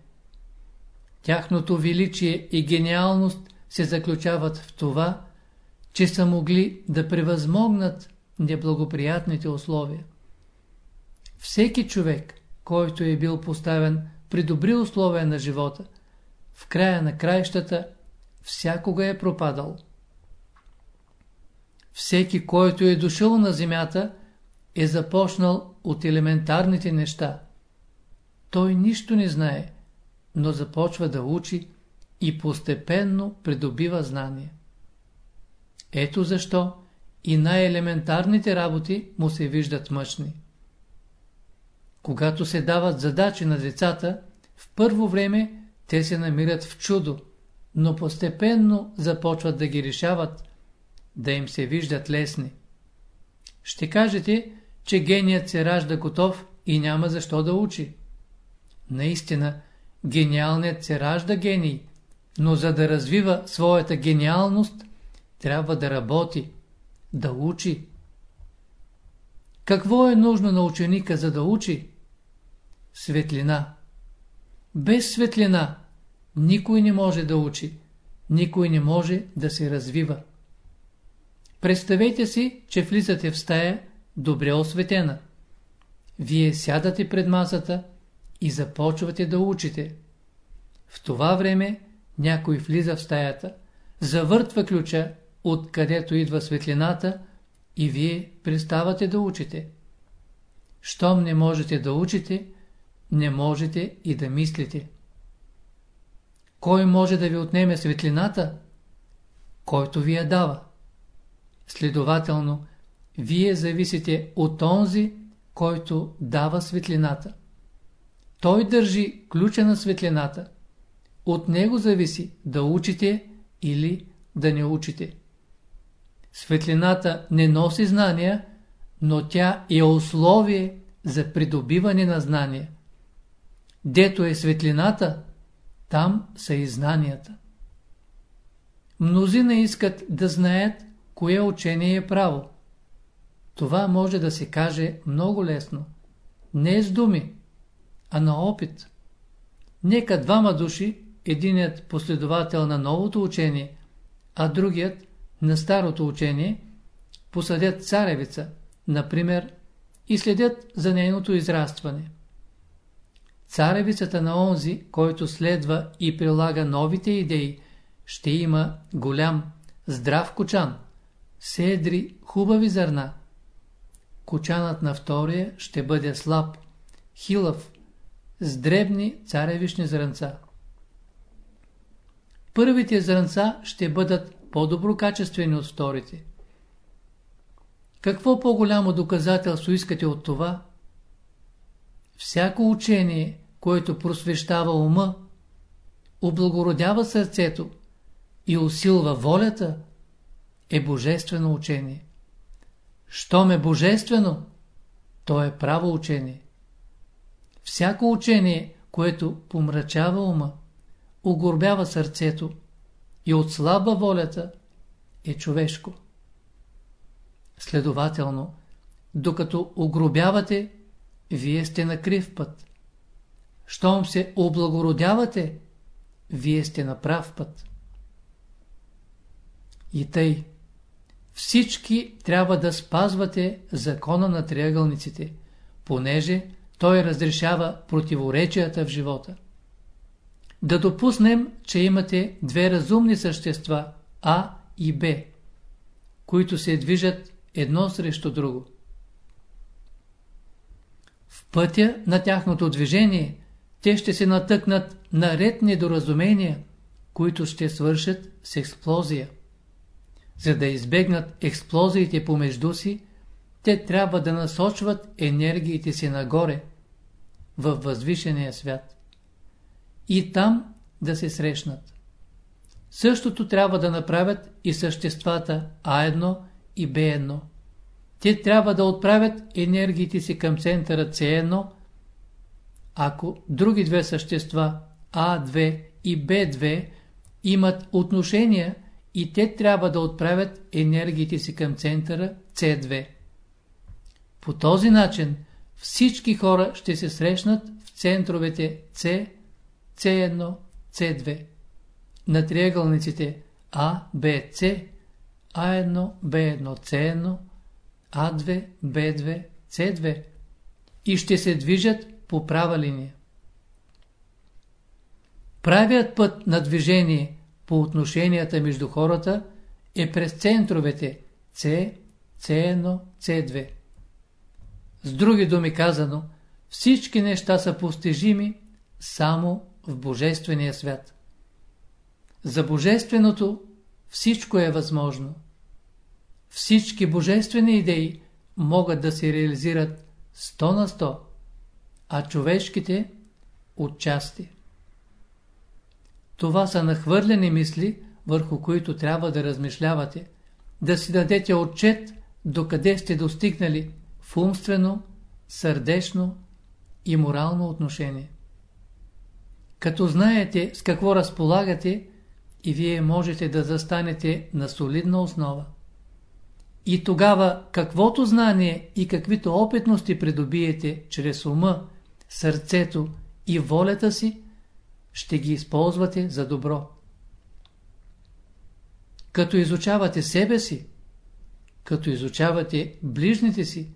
Тяхното величие и гениалност се заключават в това, че са могли да превъзмогнат неблагоприятните условия. Всеки човек, който е бил поставен при добри условия на живота, в края на краищата всякога е пропадал. Всеки, който е дошъл на земята, е започнал от елементарните неща. Той нищо не знае, но започва да учи и постепенно придобива знание. Ето защо и най-елементарните работи му се виждат мъчни. Когато се дават задачи на децата, в първо време те се намират в чудо, но постепенно започват да ги решават, да им се виждат лесни. Ще кажете, че геният се ражда готов и няма защо да учи. Наистина, гениалният се ражда гений, но за да развива своята гениалност, трябва да работи, да учи. Какво е нужно на ученика за да учи? Светлина. Без светлина никой не може да учи, никой не може да се развива. Представете си, че влизате в стая, добре осветена. Вие сядате пред масата и започвате да учите. В това време някой влиза в стаята, завъртва ключа, откъдето идва светлината и вие преставате да учите. Щом не можете да учите, не можете и да мислите. Кой може да ви отнеме светлината? Който ви я дава. Следователно, вие зависите от онзи, който дава светлината. Той държи ключа на светлината. От него зависи да учите или да не учите. Светлината не носи знания, но тя е условие за придобиване на знания. Дето е светлината, там са и знанията. Мнозина искат да знаят кое учение е право. Това може да се каже много лесно. Не с думи, а на опит. Нека двама души, единият последовател на новото учение, а другият на старото учение, посадят царевица, например, и следят за нейното израстване. Царевицата на онзи, който следва и прилага новите идеи, ще има голям, здрав кочан, седри, хубави зърна. Кочанът на втория ще бъде слаб, хилав, с дребни царевишни зранца. Първите зранца ще бъдат по-доброкачествени от вторите. Какво по-голямо доказателство искате от това? Всяко учение, който просвещава ума, облагородява сърцето и усилва волята, е божествено учение. Щом е божествено, то е право учение. Всяко учение, което помрачава ума, огорбява сърцето и отслабва волята, е човешко. Следователно, докато огробявате, вие сте на крив път. Щом се облагородявате, вие сте на прав път. И тъй, всички трябва да спазвате закона на триъгълниците, понеже той разрешава противоречията в живота. Да допуснем, че имате две разумни същества, А и Б, които се движат едно срещу друго. В пътя на тяхното движение те ще се натъкнат на ред недоразумения, които ще свършат с експлозия. За да избегнат експлозиите помежду си, те трябва да насочват енергиите си нагоре, във възвишения свят. И там да се срещнат. Същото трябва да направят и съществата А1 и Б1. Те трябва да отправят енергиите си към центъра С1, ако други две същества А2 и Б2 имат отношения и те трябва да отправят енергиите си към центъра С2. По този начин всички хора ще се срещнат в центровете С, С1, С2. На триъгълниците А, Б, С, А1, Б1, С1, А2, Б2, С2 и ще се движат по права линия. Правият път на движение по отношенията между хората е през центровете С, С1, С2. С други думи казано, всички неща са постижими само в Божествения свят. За Божественото всичко е възможно. Всички божествени идеи могат да се реализират 100 на 100, а човешките – отчасти. Това са нахвърлени мисли, върху които трябва да размишлявате, да си дадете отчет докъде сте достигнали в умствено, сърдечно и морално отношение. Като знаете с какво разполагате, и вие можете да застанете на солидна основа. И тогава каквото знание и каквито опитности придобиете чрез ума, сърцето и волята си, ще ги използвате за добро. Като изучавате себе си, като изучавате ближните си,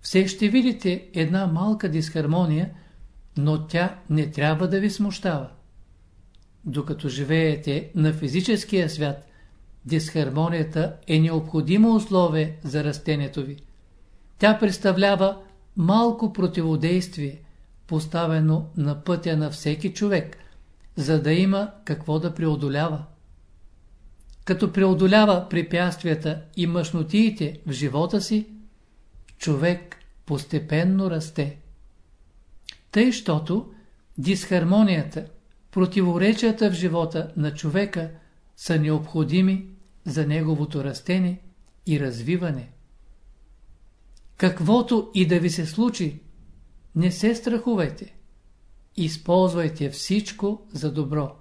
все ще видите една малка дисхармония, но тя не трябва да ви смущава. Докато живеете на физическия свят, дисхармонията е необходимо условие за растението ви. Тя представлява малко противодействие, поставено на пътя на всеки човек, за да има какво да преодолява. Като преодолява препятствията и мъжнотиите в живота си, човек постепенно расте. Тъй, щото дисхармонията, противоречията в живота на човека са необходими за неговото растене и развиване. Каквото и да ви се случи, не се страхувайте. Използвайте всичко за добро.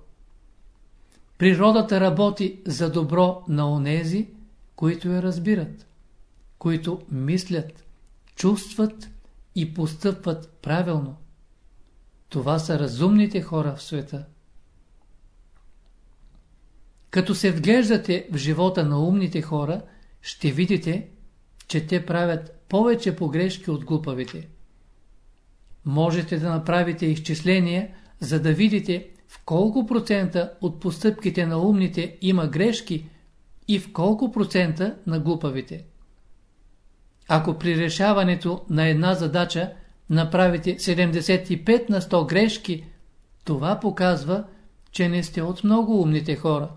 Природата работи за добро на онези, които я разбират, които мислят, чувстват и постъпват правилно. Това са разумните хора в света. Като се вглеждате в живота на умните хора, ще видите, че те правят повече погрешки от глупавите. Можете да направите изчисления, за да видите в колко процента от постъпките на умните има грешки и в колко процента на глупавите. Ако при решаването на една задача направите 75 на 100 грешки, това показва, че не сте от много умните хора.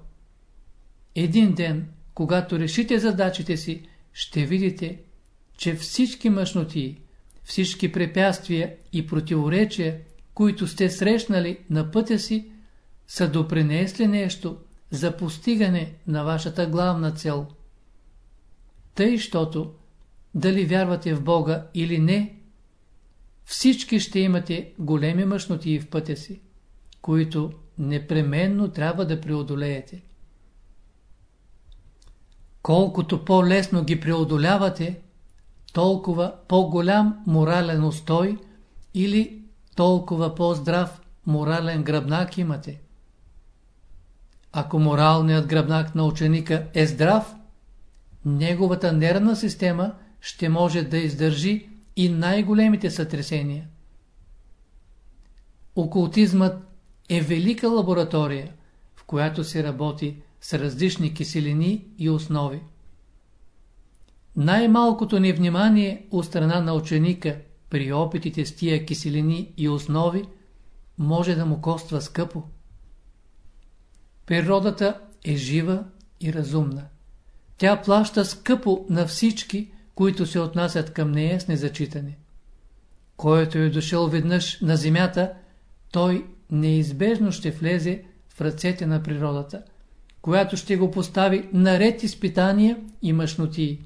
Един ден, когато решите задачите си, ще видите, че всички мъжноти, всички препятствия и противоречия които сте срещнали на пътя си, са допринесли нещо за постигане на вашата главна цел. Тъй, щото, дали вярвате в Бога или не, всички ще имате големи мъжноти в пътя си, които непременно трябва да преодолеете. Колкото по-лесно ги преодолявате, толкова по-голям морален устой или толкова по-здрав морален гръбнак имате. Ако моралният гръбнак на ученика е здрав, неговата нервна система ще може да издържи и най-големите сътресения. Окултизмът е велика лаборатория, в която се работи с различни киселини и основи. Най-малкото невнимание от страна на ученика при опитите с тия киселини и основи може да му коства скъпо. Природата е жива и разумна. Тя плаща скъпо на всички, които се отнасят към нея с незачитане. Който е дошъл веднъж на земята, той неизбежно ще влезе в ръцете на природата, която ще го постави наред изпитания и мъжноти.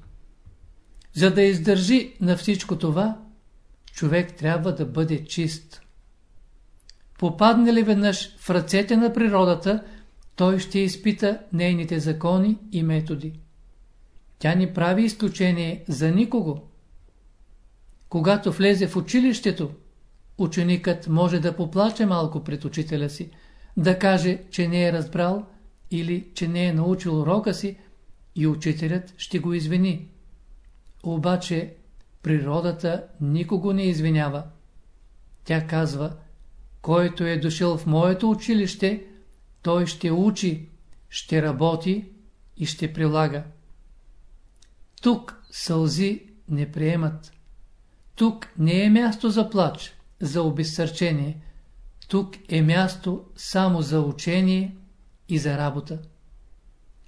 За да издържи на всичко това, човек трябва да бъде чист. Попадне ли веднъж в ръцете на природата, той ще изпита нейните закони и методи. Тя не прави изключение за никого. Когато влезе в училището, ученикът може да поплаче малко пред учителя си, да каже, че не е разбрал или че не е научил урока си и учителят ще го извини. Обаче природата никого не извинява. Тя казва, който е дошъл в моето училище, той ще учи, ще работи и ще прилага. Тук сълзи не приемат. Тук не е място за плач, за обезсърчение. Тук е място само за учение и за работа.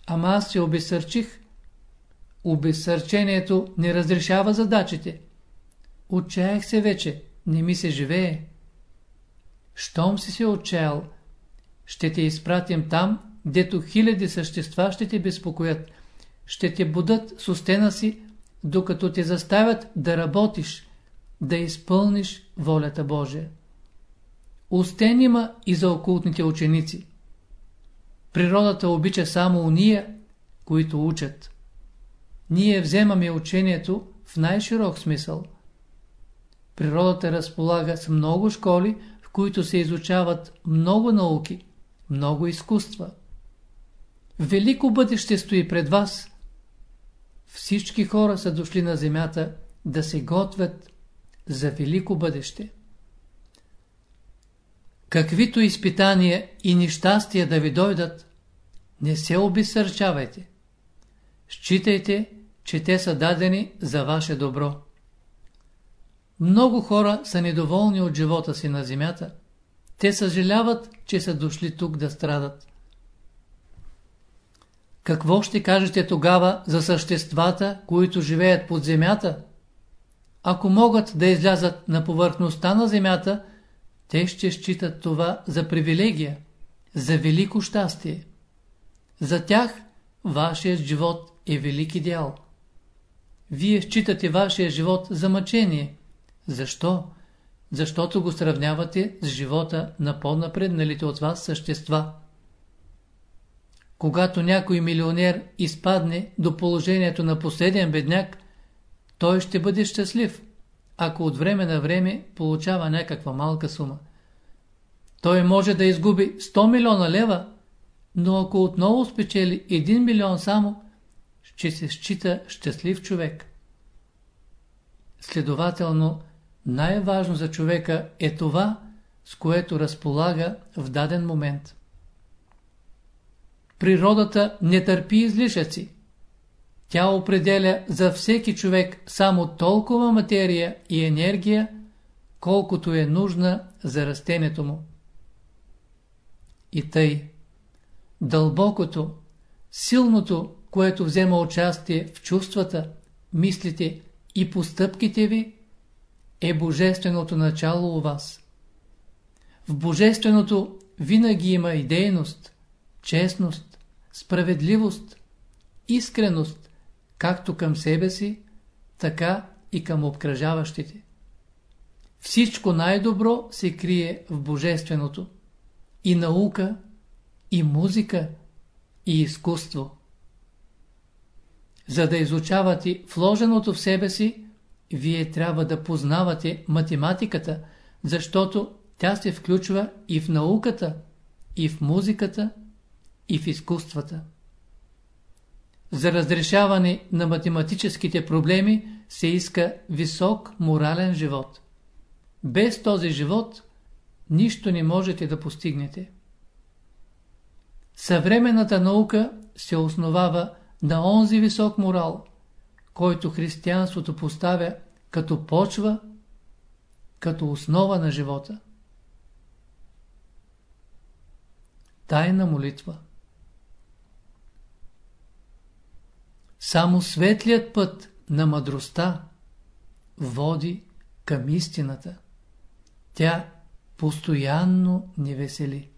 Ама аз се обесърчих. Обесърчението не разрешава задачите. Отчаях се вече, не ми се живее. Щом си се отчаял, ще те изпратим там, дето хиляди същества ще те безпокоят, ще те будат с устена си, докато те заставят да работиш, да изпълниш волята Божия. Устен има и за окултните ученици. Природата обича само уния, които учат. Ние вземаме учението в най-широк смисъл. Природата разполага с много школи, в които се изучават много науки, много изкуства. Велико бъдеще стои пред вас. Всички хора са дошли на земята да се готвят за велико бъдеще. Каквито изпитания и нещастия да ви дойдат, не се обесърчавайте. Считайте, че те са дадени за ваше добро. Много хора са недоволни от живота си на земята. Те съжаляват, че са дошли тук да страдат. Какво ще кажете тогава за съществата, които живеят под земята? Ако могат да излязат на повърхността на земята, те ще считат това за привилегия, за велико щастие. За тях вашият живот е велик идеал. Вие считате вашия живот за мъчение. Защо? Защото го сравнявате с живота на по-напредналите от вас същества. Когато някой милионер изпадне до положението на последен бедняк, той ще бъде щастлив, ако от време на време получава някаква малка сума. Той може да изгуби 100 милиона лева, но ако отново спечели 1 милион само, ще се счита щастлив човек. Следователно, най-важно за човека е това, с което разполага в даден момент. Природата не търпи излишъци. Тя определя за всеки човек само толкова материя и енергия, колкото е нужна за растението му. И тъй, дълбокото, силното, което взема участие в чувствата, мислите и постъпките ви, е божественото начало у вас. В Божественото винаги има идейност, честност, справедливост, искреност, както към себе си, така и към обкръжаващите. Всичко най-добро се крие в Божественото. И наука, и музика, и изкуство. За да изучавате вложеното в себе си, вие трябва да познавате математиката, защото тя се включва и в науката, и в музиката, и в изкуствата. За разрешаване на математическите проблеми се иска висок морален живот. Без този живот нищо не можете да постигнете. Съвременната наука се основава на онзи висок морал, който християнството поставя като почва, като основа на живота. Тайна молитва Само светлият път на мъдростта води към истината. Тя постоянно ни весели.